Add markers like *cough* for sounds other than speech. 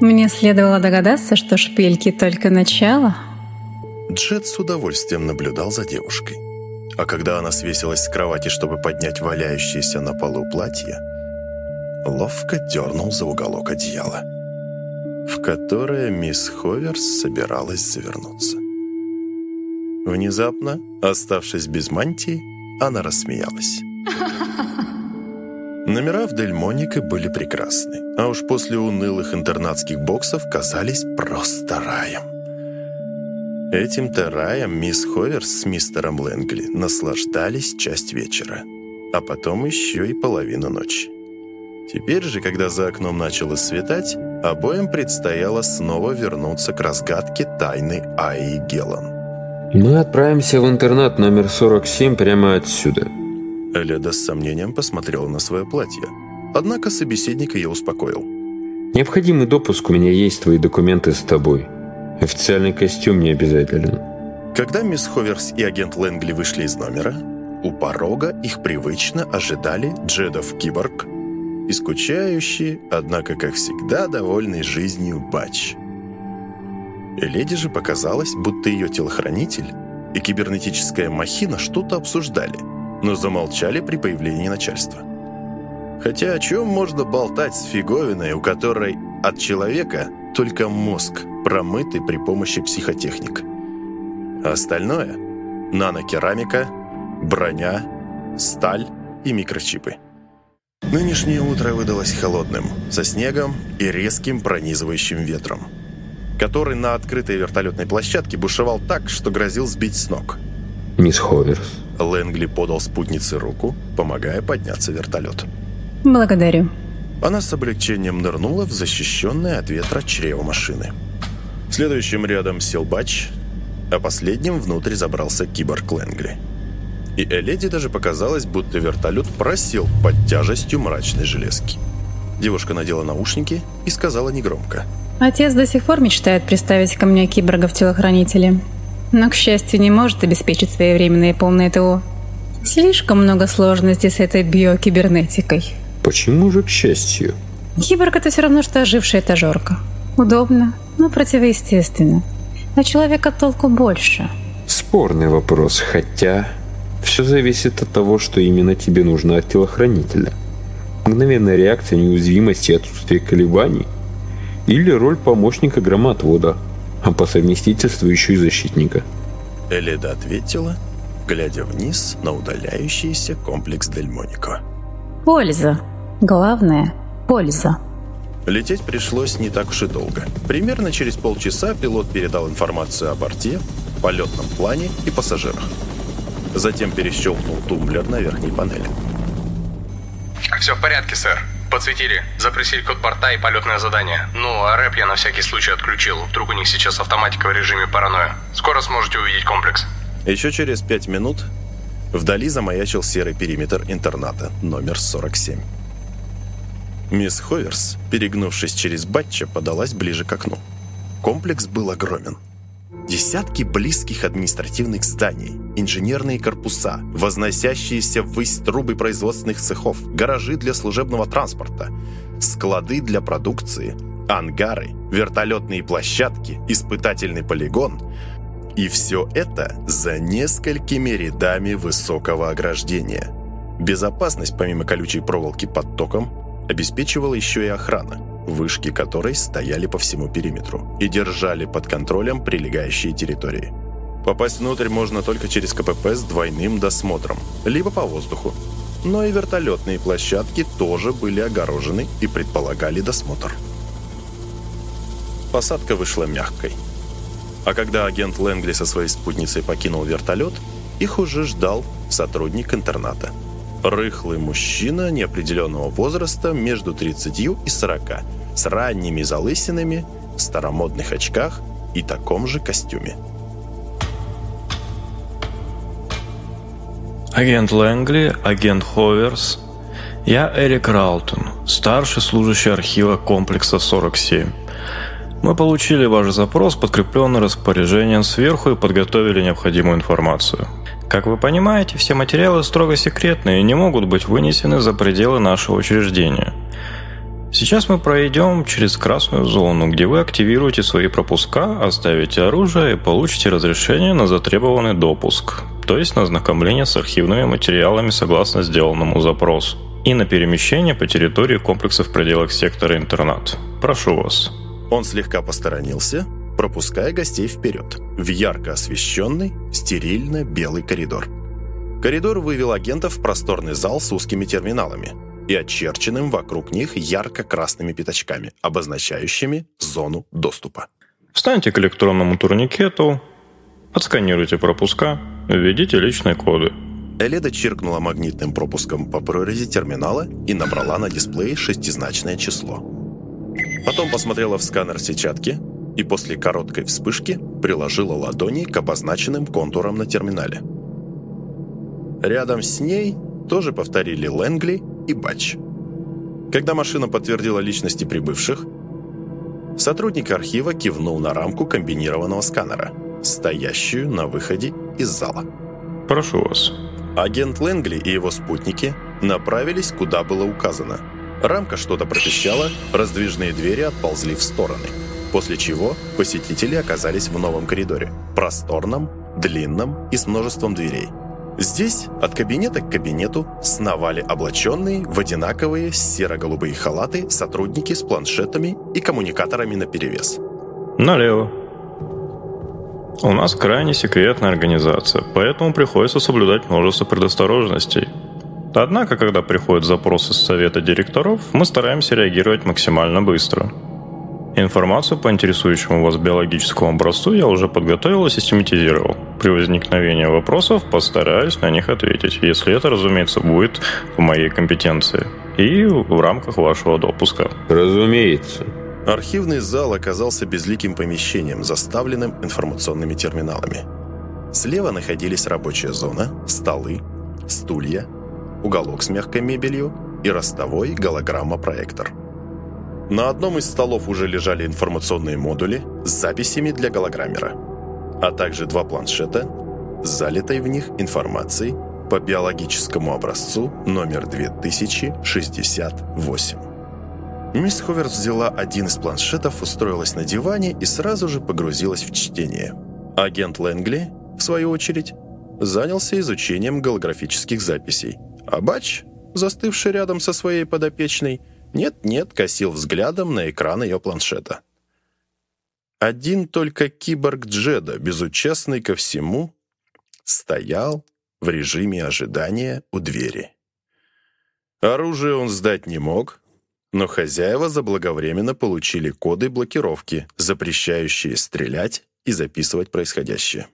Мне следовало догадаться, что шпильки только начало. Джет с удовольствием наблюдал за девушкой. А когда она свесилась с кровати, чтобы поднять валяющееся на полу платье, ловко дернул за уголок одеяла, в которое мисс Ховерс собиралась завернуться. Внезапно, оставшись без мантии, она рассмеялась. *laughs* Номера в Дельмонике были прекрасны, а уж после унылых интернатских боксов казались просто раем. Этим-то раем мисс Ховерс с мистером Лэнгли наслаждались часть вечера, а потом еще и половину ночи. Теперь же, когда за окном начало светать, обоим предстояло снова вернуться к разгадке тайны Аи Гелан. Мы отправимся в интернат номер 47 прямо отсюда. Леда с сомнением посмотрела на свое платье. Однако собеседник ее успокоил. Необходимый допуск, у меня есть твои документы с тобой. Официальный костюм не обязателен. Когда мисс Ховерс и агент Лэнгли вышли из номера, у порога их привычно ожидали Джедов Киборг и скучающий, однако, как всегда, довольный жизнью Бач. Леди же показалось, будто ее телохранитель и кибернетическая махина что-то обсуждали, но замолчали при появлении начальства. Хотя о чем можно болтать с фиговиной, у которой от человека только мозг, промытый при помощи психотехник. А остальное – нанокерамика, броня, сталь и микрочипы. Нынешнее утро выдалось холодным, со снегом и резким пронизывающим ветром который на открытой вертолетной площадке бушевал так, что грозил сбить с ног. «Мисс Ховерс». Лэнгли подал спутнице руку, помогая подняться вертолет. «Благодарю». Она с облегчением нырнула в защищенное от ветра чрево машины. Следующим рядом сел Бач, а последним внутрь забрался киборг Лэнгли. И Эледи даже показалось, будто вертолет просел под тяжестью мрачной железки. Девушка надела наушники и сказала негромко – Отец до сих пор мечтает представить ко мне телохранителе. Но, к счастью, не может обеспечить своевременное полное ТО. Слишком много сложностей с этой биокибернетикой. Почему же к счастью? Киборг – это все равно, что ожившая этажерка. Удобно, но противоестественно. А человека толку больше. Спорный вопрос, хотя все зависит от того, что именно тебе нужно от телохранителя. Мгновенная реакция, неуязвимость и отсутствие колебаний – или роль помощника громотвода, а по совместительству еще и защитника. Элида ответила, глядя вниз на удаляющийся комплекс Дельмонико. Польза. Главное – польза. Лететь пришлось не так уж и долго. Примерно через полчаса пилот передал информацию о борте, полетном плане и пассажирах. Затем перещелкнул тумблер на верхней панели. «Все в порядке, сэр», Подсветили, запросили код порта и полетное задание. Ну, а рэп я на всякий случай отключил. Вдруг у них сейчас автоматика в режиме паранойя. Скоро сможете увидеть комплекс. Еще через пять минут вдали замаячил серый периметр интерната номер 47. Мисс Ховерс, перегнувшись через батча, подалась ближе к окну. Комплекс был огромен. Десятки близких административных зданий, инженерные корпуса, возносящиеся ввысь трубы производственных цехов, гаражи для служебного транспорта, склады для продукции, ангары, вертолетные площадки, испытательный полигон. И все это за несколькими рядами высокого ограждения. Безопасность, помимо колючей проволоки под током, обеспечивала еще и охрана – вышки которой стояли по всему периметру и держали под контролем прилегающие территории. Попасть внутрь можно только через КПП с двойным досмотром, либо по воздуху. Но и вертолетные площадки тоже были огорожены и предполагали досмотр. Посадка вышла мягкой. А когда агент Лэнгли со своей спутницей покинул вертолет, их уже ждал сотрудник интерната – Рыхлый мужчина неопределенного возраста между 30 и 40, с ранними залысинами, в старомодных очках и таком же костюме. Агент Лэнгли, агент Ховерс. Я Эрик Раутон, старший служащий архива комплекса 47. Мы получили ваш запрос, подкрепленный распоряжением сверху и подготовили необходимую информацию. Как вы понимаете, все материалы строго секретные и не могут быть вынесены за пределы нашего учреждения. Сейчас мы пройдем через красную зону, где вы активируете свои пропуска, оставите оружие и получите разрешение на затребованный допуск, то есть на знакомление с архивными материалами согласно сделанному запросу, и на перемещение по территории комплекса в пределах сектора интернат. Прошу вас. Он слегка посторонился, пропуская гостей вперед, в ярко освещенный, стерильно-белый коридор. Коридор вывел агентов в просторный зал с узкими терминалами – и очерченным вокруг них ярко-красными пятачками, обозначающими зону доступа. Встаньте к электронному турникету, отсканируйте пропуска, введите личные коды. Эледа чиркнула магнитным пропуском по прорези терминала и набрала на дисплее шестизначное число. Потом посмотрела в сканер сетчатки и после короткой вспышки приложила ладони к обозначенным контурам на терминале. Рядом с ней тоже повторили Лэнгли и Батч. Когда машина подтвердила личности прибывших, сотрудник архива кивнул на рамку комбинированного сканера, стоящую на выходе из зала. «Прошу вас». Агент Лэнгли и его спутники направились, куда было указано. Рамка что-то пропищала, раздвижные двери отползли в стороны, после чего посетители оказались в новом коридоре, просторном, длинном и с множеством дверей – Здесь от кабинета к кабинету сновали облаченные в одинаковые серо-голубые халаты сотрудники с планшетами и коммуникаторами наперевес. Налево. У нас крайне секретная организация, поэтому приходится соблюдать множество предосторожностей. Однако, когда приходят запросы с совета директоров, мы стараемся реагировать максимально быстро – Информацию по интересующему вас биологическому образцу я уже подготовил и систематизировал. При возникновении вопросов постараюсь на них ответить, если это, разумеется, будет в моей компетенции и в рамках вашего допуска. Разумеется. Архивный зал оказался безликим помещением, заставленным информационными терминалами. Слева находились рабочая зона, столы, стулья, уголок с мягкой мебелью и ростовой голограмма-проектор – на одном из столов уже лежали информационные модули с записями для голограммера, а также два планшета с залитой в них информацией по биологическому образцу номер 2068. Мисс Ховерс взяла один из планшетов, устроилась на диване и сразу же погрузилась в чтение. Агент Лэнгли, в свою очередь, занялся изучением голографических записей, а Бач, застывший рядом со своей подопечной, нет-нет, косил взглядом на экран ее планшета. Один только киборг Джеда, безучастный ко всему, стоял в режиме ожидания у двери. Оружие он сдать не мог, но хозяева заблаговременно получили коды блокировки, запрещающие стрелять и записывать происходящее.